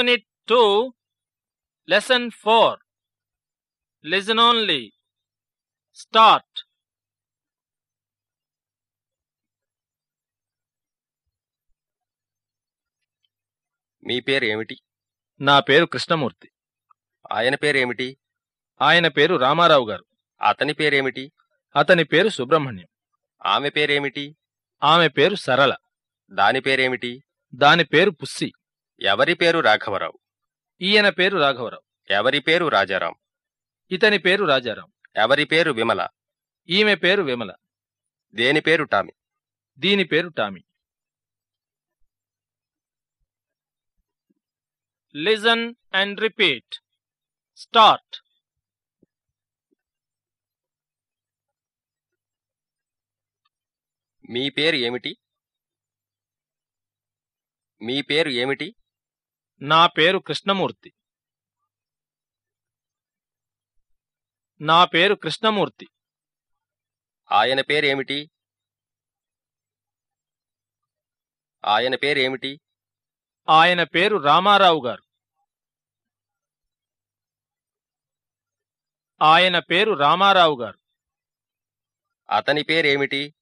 Unit 2, Lesson 4. Listen only. Start. మీ పేరు ఏమిటి? నా పేరు కృష్ణమూర్తి. ఆయన పేరేమిటి ఆయన పేరు రామారావు గారు. అతని పేరేమిటి అతని పేరు సుబ్రహ్మణ్యం. ఆమె పేరేమిటి ఆమె పేరు సరళ. దాని పేరేమిటి దాని పేరు పుస్సి. ఎవరి పేరు రాఘవరావు? ఈయన పేరు రాఘవరావు. ఎవరి పేరు రాజారాం? ఇతని పేరు రాజారాం. ఎవరి పేరు విమల? ఈమె పేరు విమల. దేని పేరు టామి? దీని పేరు Tommy. Listen and repeat. Start. మీ పేరు ఏమిటి? మీ పేరు ఏమిటి? నా పేరు కృష్ణమూర్తి. నా పేరు కృష్ణమూర్తి. ఆయన పేరేమిటి? ఆయన పేరేమిటి? ఆయన పేరు రామారావు గారు. ఆయన పేరు రామారావు గారు. అతని పేరేమిటి?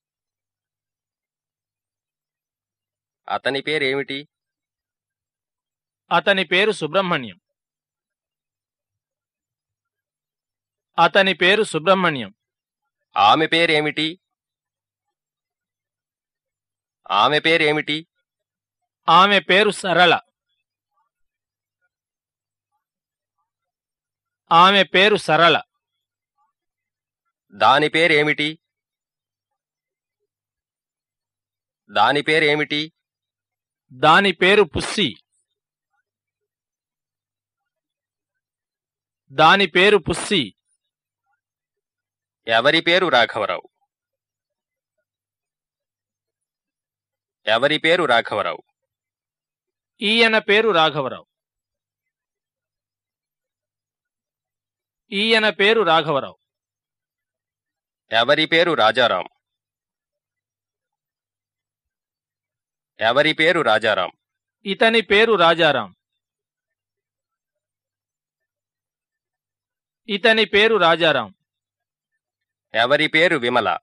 అతని పేరేమిటి? అతని పేరు సుబ్రహ్మణ్యం. అతని పేరు సుబ్రహ్మణ్యం. ఆమె పేరేమిటి? ఆమె పేరేమిటి? ఆమె పేరు సరళ. ఆమె పేరు సరళ. దాని పేరేమిటి? దాని పేరేమిటి? దాని పేరు పుస్సి. దాని పేరు పుస్సి. ఎవరి పేరు రాఘవరావు? ఎవరి పేరు రాఘవరావు? ఈయన పేరు రాఘవరావు. ఈయన పేరు రాఘవరావు. ఎవరి పేరు రాజారాం? ఎవరి పేరు రాజారాం? ఇతని పేరు రాజారాం. ఇతని పేరు రాజారాం. ఎవరి పేరు విమల?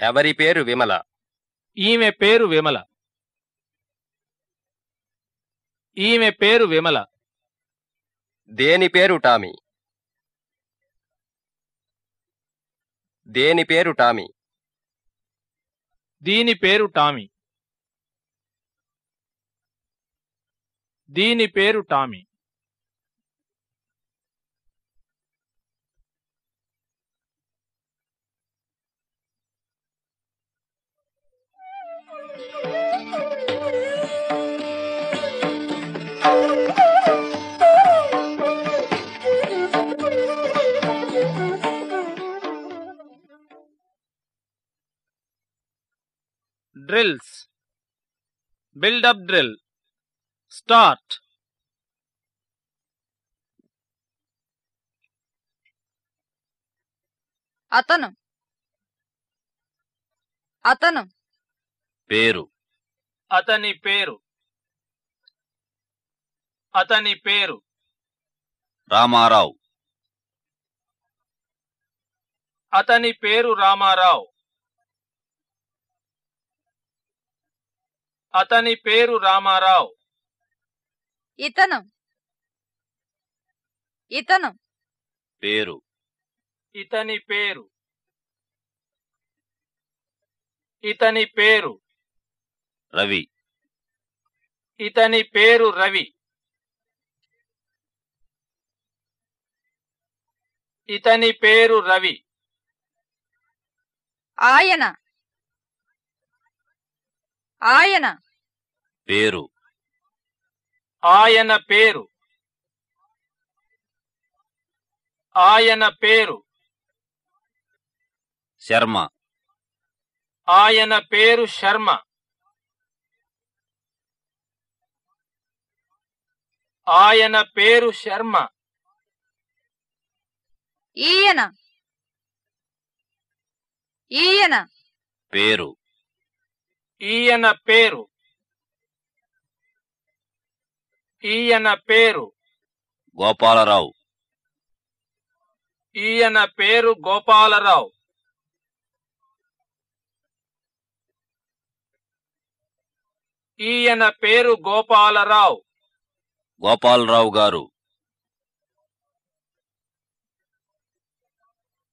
ఎవరి పేరు విమల? ఈమె పేరు విమల. ఈమె పేరు విమల. దేని పేరు టామీ? దేని పేరు టామీ? దీని పేరు టామీ. దీని పేరు Tommy. Drills build up drill start అతను అతను పేరు అతని పేరు. అతని పేరు. రామారావు. అతని పేరు రామారావు. అతని పేరు రామారావు. ఇతను. ఇతను. పేరు. ఇతని పేరు. ఇతని పేరు. రవి. ఇతని పేరు రవి. ఇతని పేరు రవి. ఆయన. ఆయన. పేరు. ఆయన పేరు. ఆయన పేరు. శర్మ. ఆయన పేరు శర్మ. ఆయన పేరు శర్మ. ఈయన. ఈయన. పేరు. ఈయన పేరు. ఈయన పేరు. గోపాలరావు. ఈయన పేరు గోపాలరావు. ఈయన పేరు గోపాలరావు. గోపాలరావు గారు.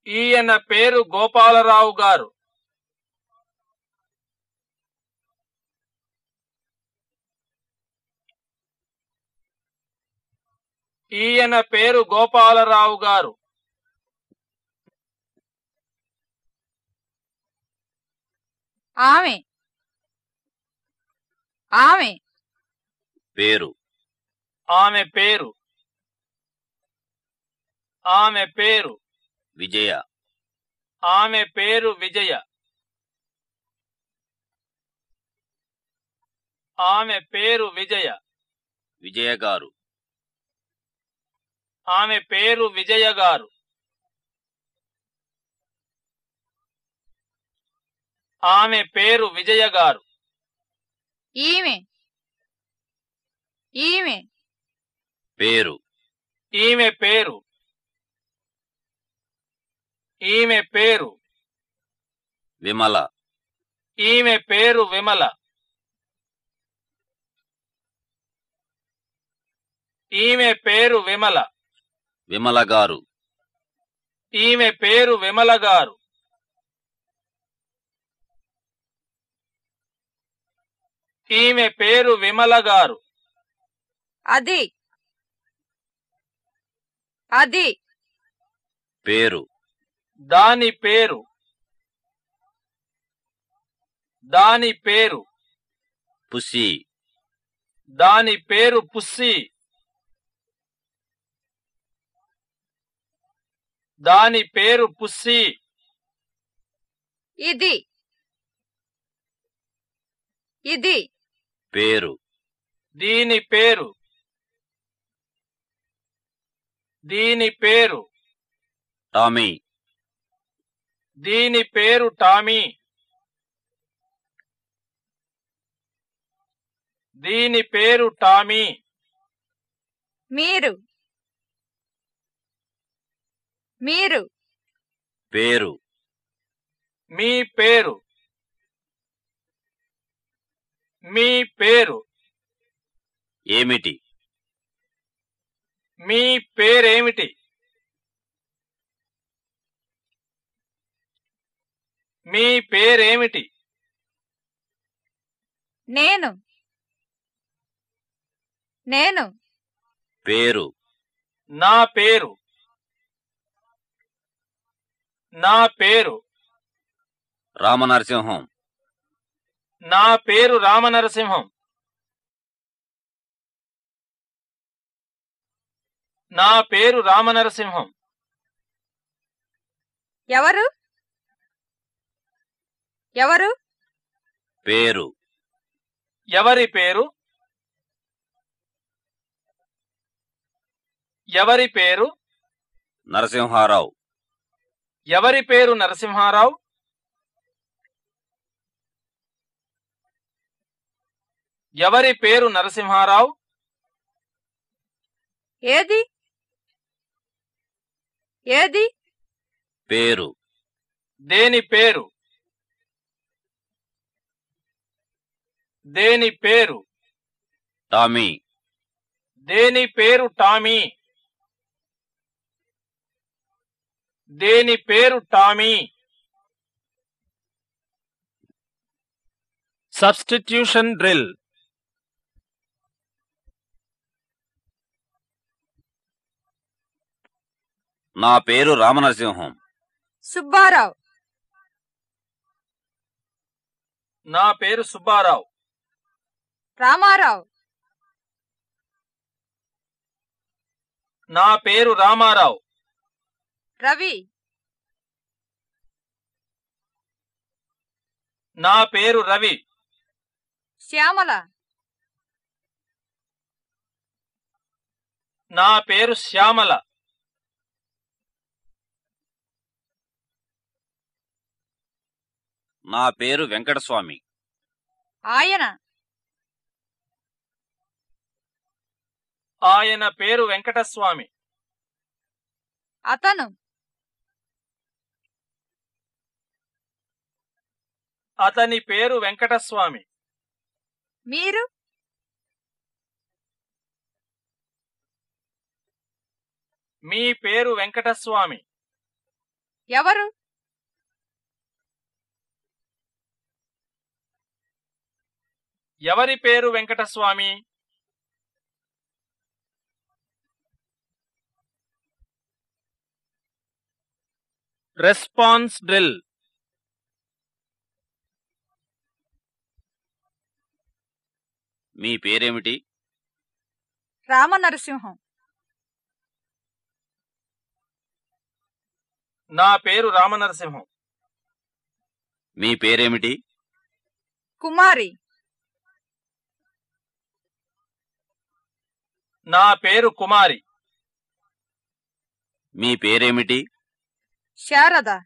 ఈయన పేరు గోపాలరావు గారు. ఈయన పేరు గోపాలరావు గారు. ఆమె. ఆమె. పేరు. ఆమె పేరు. ఆమె పేరు. విజయ. ఆమె పేరు విజయ. ఆమె పేరు విజయ. విజయ గారు. ఆమె పేరు విజయ గారు. ఆమె పేరు విజయ గారు. ఈమె. ఈమె. పేరు. ఈమె పేరు. ఈమె పేరు. విమల. ఈమె పేరు విమల. ఈమె పేరు విమల. విమల గారు. ఈమె పేరు విమల గారు. ఈమె పేరు విమల గారు. అది అది. పేరు. దాని పేరు. దాని పేరు. పుసి దాని పేరు పుస్సి. దాని పేరు పుస్సి. ఇది. ఇది. పేరు. దీని పేరు. దీని పేరు టామీ. దీని పేరు టామీ. దీని పేరు టామీ. మీరు. మీరు. పేరు. మీ పేరు. మీ పేరు. ఏమిటి? మీ పేరేమిటి? మీ పేరేమిటి? నేను. నేను. పేరు. నా పేరు. నా పేరు. రామనరసింహం. నా పేరు రామనరసింహం. నా పేరు రామనరసింహం. ఎవరు? ఎవరు? పేరు. ఎవరి పేరు? ఎవరి పేరు? నరసింహారావు. ఎవరి పేరు నరసింహారావు? ఎవరి పేరు నరసింహారావు? ఏది? ఏది? పేరు. దేని పేరు? దేని పేరు? టామీ. దేని పేరు టామీ? దేని పేరు టామీ? సబ్స్టిట్యూషన్ డ్రిల్ నా పేరు రామనరసింహం. సుబ్బారావు. నా పేరు సుబ్బారావు. రామారావు. నా పేరు రామారావు. రవి. నా పేరు రవి. శ్యామల. నా పేరు శ్యామల. నా పేరు వెంకటస్వామి. ఆయన. ఆయన పేరు వెంకటస్వామి. అతను. అతని పేరు వెంకటస్వామి. మీరు. మీ పేరు వెంకటస్వామి. ఎవరు? ఎవరి పేరు వెంకటస్వామి? Response drill. మీ పేరేమిటి? రామనరసింహం. నా పేరు రామనరసింహం. మీ పేరేమిటి? కుమారి. నా పేరు కుమారి. మీ పేరేమిటి? శారద.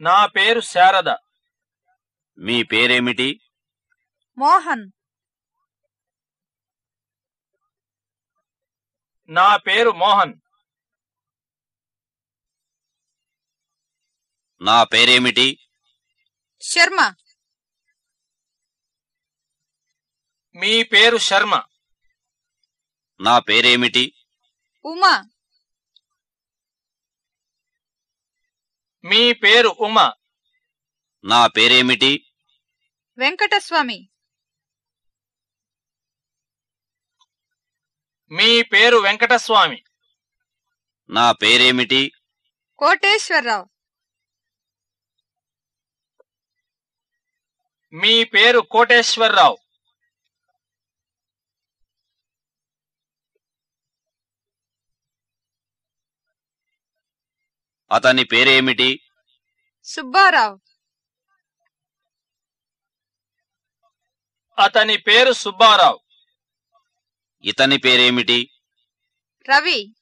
నా పేరు శారద. మీ పేరేమిటి? మోహన్. నా పేరు మోహన్. నా పేరేమిటి? శర్మ. మీ పేరు శర్మ. నా పేరేమిటి? ఉమా. మీ పేరు ఉమ. నా పేరేమిటి? వెంకటస్వామి. మీ పేరు వెంకటస్వామి. నా పేరేమిటి? కోటేశ్వరరావు. మీ పేరు కోటేశ్వరరావు. అతని పేరేమిటి? సుబ్బారావు. అతని పేరు సుబ్బారావు. ఇతని పేరేమిటి? రవి.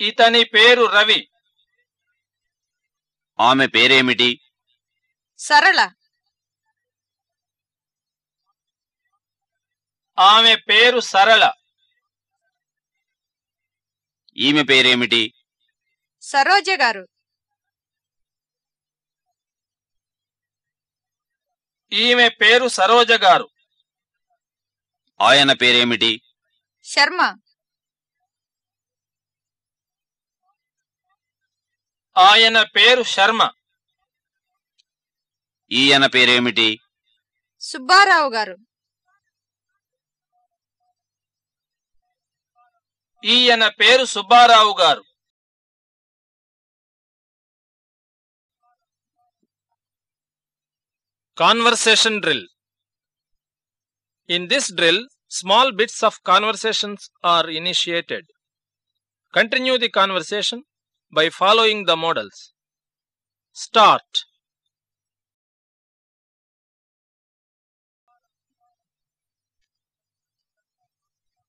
ఇతని పేరు రవి. ఆమె పేరేమిటి? సరళ. ఆమె పేరు సరళ. ఈమె పేరేమిటి? సరోజ గారు. ఈమె పేరు సరోజ గారు. ఆయన పేరేమిటి? శర్మ. ఆయన పేరు శర్మ. ఈయన పేరేమిటి? సుబ్బారావు గారు. ఈయన పేరు సుబ్బారావు గారు Conversation drill. In this drill, small bits of conversations are initiated. Continue the conversation by following the models. Start.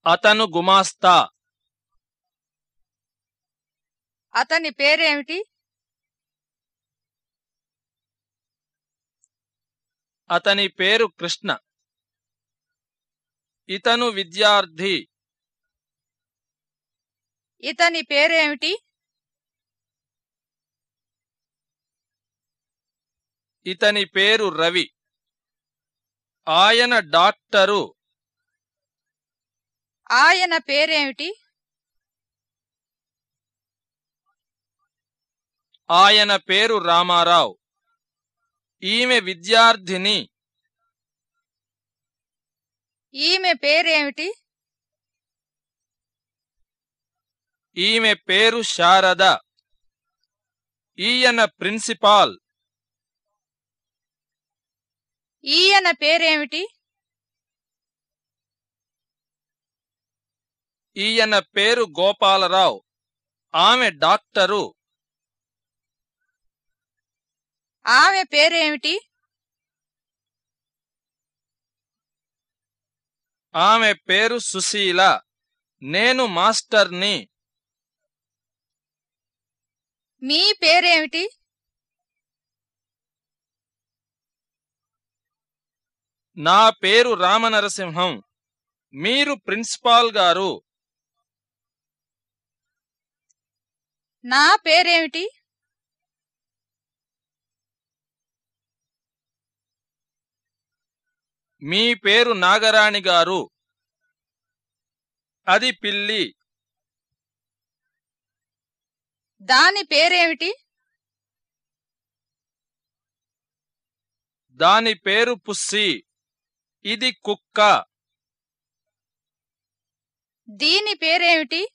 అతను గుమాస్తా అతని పేరేమిటి? అతని పేరు కృష్ణ. ఇతను విద్యార్థి. ఇతని పేరేమిటి? ఇతని పేరు రవి. ఆయన డాక్టరు. ఆయన పేరేమిటి? ఆయన పేరు రామారావు. ఈమె విద్యార్థిని. ఈమె పేరేమిటి? ఈమె పేరు శారద. ఈయన ప్రిన్సిపాల్. ఈయన పేరేమిటి? ఈయన పేరు గోపాలరావు. ఆమె డాక్టరు. ఆమె పేరేమిటి? ఆమె పేరు సుశీల. నేను మాస్టర్ని. మీ పేరేమిటి? నా పేరు రామనరసింహం. మీరు ప్రిన్సిపాల్ గారు. నా పేరేమిటి? మీ పేరు నాగరాణి గారు. అది పిల్లి. దాని పేరేమిటి? దాని పేరు పుస్సి. ఇది కుక్క. దీని పేరేమిటి?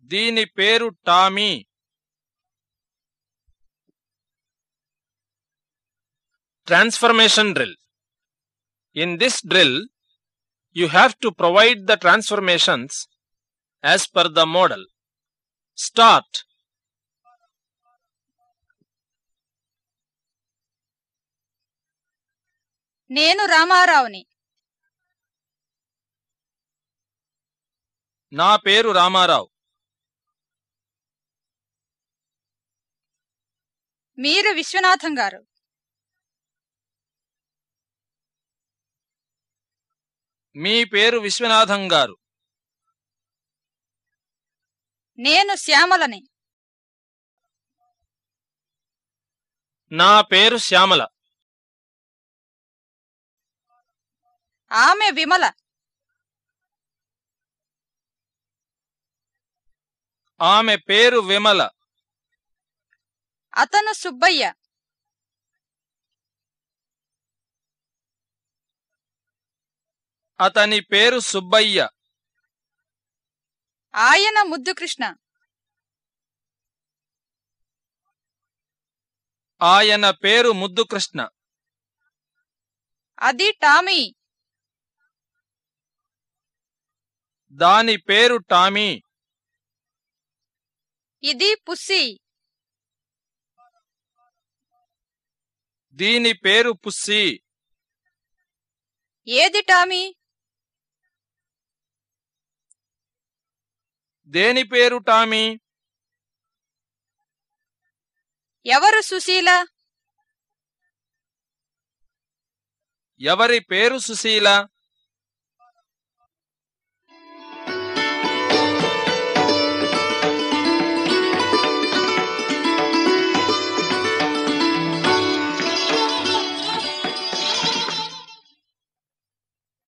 దీని పేరు Tommy. Transformation drill in this drill you have to provide the transformations as per the model. Start. నేను రామారావుని నా పేరు రామారావు మీరు విశ్వనాథం గారు మీ పేరు విశ్వనాథం గారు. నేను శ్యామలని. నా పేరు శ్యామల. ఆమె విమల. ఆమె పేరు విమల. అతను సుబ్బయ్య. అతని పేరు సుబ్బయ్య. ఆయన ముద్దు కృష్ణ. ఆయన పేరు ముద్దుకృష్ణ అది టామీ. దాని పేరు టామీ. ఇది పుస్సి. దీని పేరు పుస్సి. ఏది టామీ? దేని పేరు టామీ? ఎవరు సుశీల? ఎవరి పేరు సుశీల?